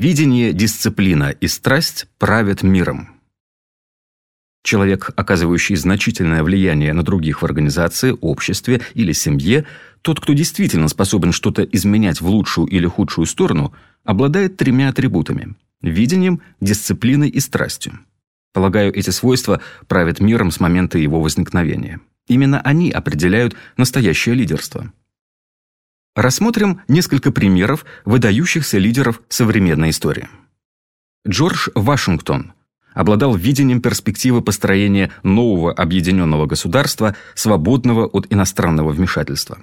Видение, дисциплина и страсть правят миром. Человек, оказывающий значительное влияние на других в организации, обществе или семье, тот, кто действительно способен что-то изменять в лучшую или худшую сторону, обладает тремя атрибутами – видением, дисциплиной и страстью. Полагаю, эти свойства правят миром с момента его возникновения. Именно они определяют настоящее лидерство. Рассмотрим несколько примеров выдающихся лидеров современной истории. Джордж Вашингтон обладал видением перспективы построения нового объединенного государства, свободного от иностранного вмешательства.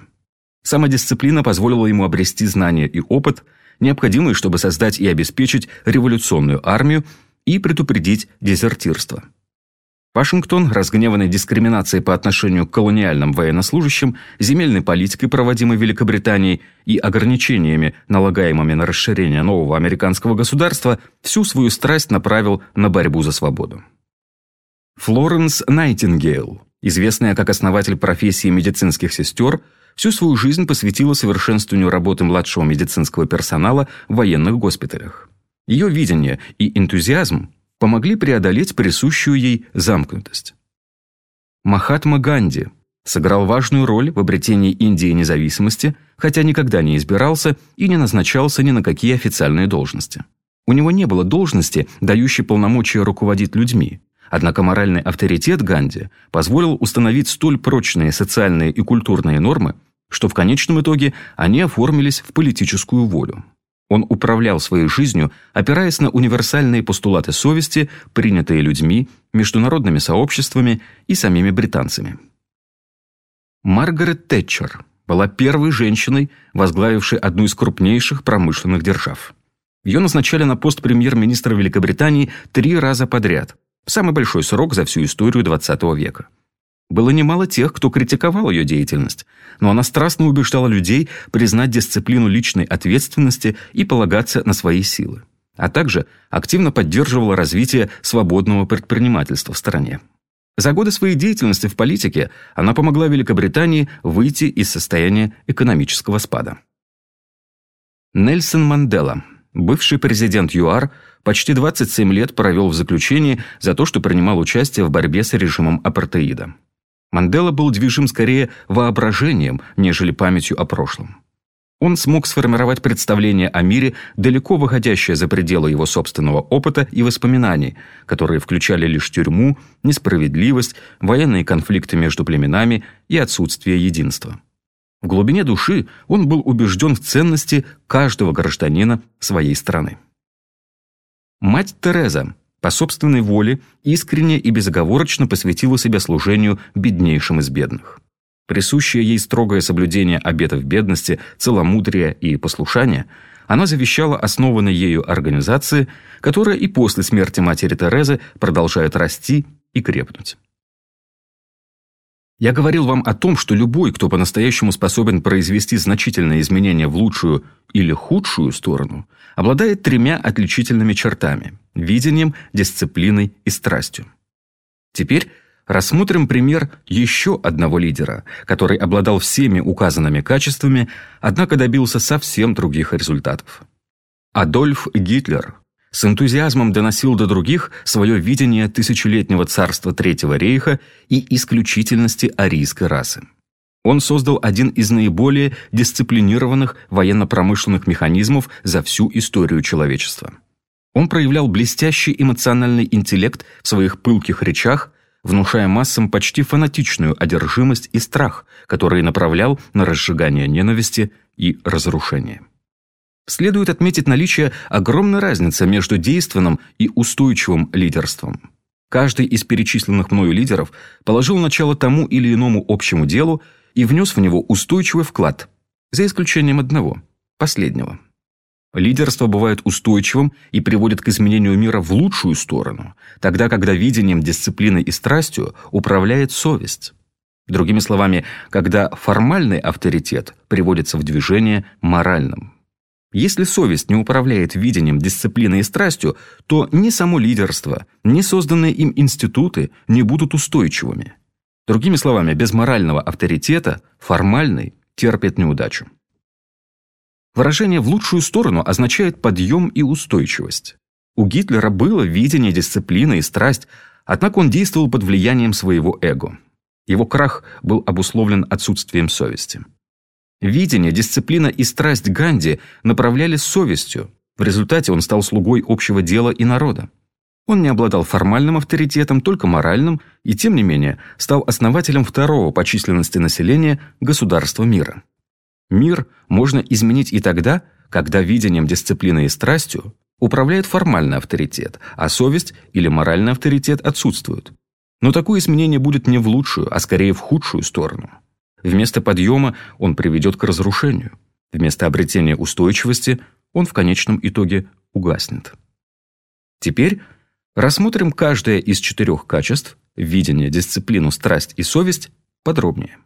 Самодисциплина позволила ему обрести знания и опыт, необходимые, чтобы создать и обеспечить революционную армию и предупредить дезертирство. Вашингтон, разгневанный дискриминацией по отношению к колониальным военнослужащим, земельной политикой, проводимой Великобританией, и ограничениями, налагаемыми на расширение нового американского государства, всю свою страсть направил на борьбу за свободу. Флоренс Найтингейл, известная как основатель профессии медицинских сестер, всю свою жизнь посвятила совершенствованию работы младшего медицинского персонала в военных госпиталях. Ее видение и энтузиазм помогли преодолеть присущую ей замкнутость. Махатма Ганди сыграл важную роль в обретении Индии независимости, хотя никогда не избирался и не назначался ни на какие официальные должности. У него не было должности, дающей полномочия руководить людьми, однако моральный авторитет Ганди позволил установить столь прочные социальные и культурные нормы, что в конечном итоге они оформились в политическую волю. Он управлял своей жизнью, опираясь на универсальные постулаты совести, принятые людьми, международными сообществами и самими британцами. Маргарет Тэтчер была первой женщиной, возглавившей одну из крупнейших промышленных держав. Ее назначали на пост премьер-министра Великобритании три раза подряд, самый большой срок за всю историю XX века. Было немало тех, кто критиковал ее деятельность, но она страстно убеждала людей признать дисциплину личной ответственности и полагаться на свои силы, а также активно поддерживала развитие свободного предпринимательства в стране. За годы своей деятельности в политике она помогла Великобритании выйти из состояния экономического спада. Нельсон Мандела, бывший президент ЮАР, почти 27 лет провел в заключении за то, что принимал участие в борьбе с режимом апартеида. Мандела был движим скорее воображением, нежели памятью о прошлом. Он смог сформировать представление о мире, далеко выходящее за пределы его собственного опыта и воспоминаний, которые включали лишь тюрьму, несправедливость, военные конфликты между племенами и отсутствие единства. В глубине души он был убежден в ценности каждого гражданина своей страны. Мать Тереза по собственной воле искренне и безоговорочно посвятила себя служению беднейшим из бедных. Присущее ей строгое соблюдение обетов бедности, целомудрия и послушания, она завещала основанной ею организации, которая и после смерти матери Терезы продолжает расти и крепнуть. Я говорил вам о том, что любой, кто по-настоящему способен произвести значительные изменения в лучшую или худшую сторону, обладает тремя отличительными чертами – видением, дисциплиной и страстью. Теперь рассмотрим пример еще одного лидера, который обладал всеми указанными качествами, однако добился совсем других результатов. Адольф Гитлер с энтузиазмом доносил до других свое видение тысячелетнего царства Третьего рейха и исключительности арийской расы. Он создал один из наиболее дисциплинированных военно-промышленных механизмов за всю историю человечества. Он проявлял блестящий эмоциональный интеллект в своих пылких речах, внушая массам почти фанатичную одержимость и страх, который направлял на разжигание ненависти и разрушение. Следует отметить наличие огромной разницы между действенным и устойчивым лидерством. Каждый из перечисленных мною лидеров положил начало тому или иному общему делу и внес в него устойчивый вклад, за исключением одного, последнего. Лидерство бывает устойчивым и приводит к изменению мира в лучшую сторону, тогда когда видением, дисциплиной и страстью управляет совесть. Другими словами, когда формальный авторитет приводится в движение моральным. Если совесть не управляет видением, дисциплиной и страстью, то ни само лидерство, ни созданные им институты не будут устойчивыми. Другими словами, без морального авторитета формальный терпит неудачу. Выражение «в лучшую сторону» означает подъем и устойчивость. У Гитлера было видение, дисциплина и страсть, однако он действовал под влиянием своего эго. Его крах был обусловлен отсутствием совести. Видение, дисциплина и страсть Ганди направляли совестью. В результате он стал слугой общего дела и народа. Он не обладал формальным авторитетом, только моральным, и тем не менее стал основателем второго по численности населения государства мира. Мир можно изменить и тогда, когда видением, дисциплиной и страстью управляет формальный авторитет, а совесть или моральный авторитет отсутствуют. Но такое изменение будет не в лучшую, а скорее в худшую сторону. Вместо подъема он приведет к разрушению. Вместо обретения устойчивости он в конечном итоге угаснет. Теперь рассмотрим каждое из четырех качеств – видение, дисциплину, страсть и совесть – подробнее.